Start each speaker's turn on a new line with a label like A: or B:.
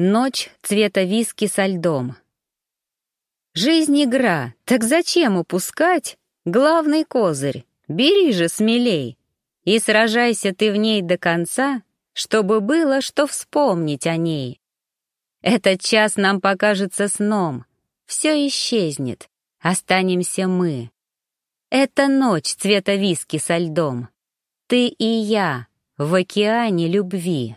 A: Ночь цвета виски со льдом. Жизнь игра, так зачем упускать главный козырь? Бери же смелей и сражайся ты в ней до конца, чтобы было что вспомнить о ней. Этот час нам покажется сном, все исчезнет, останемся мы. Это ночь цвета виски со льдом. Ты и я в океане любви.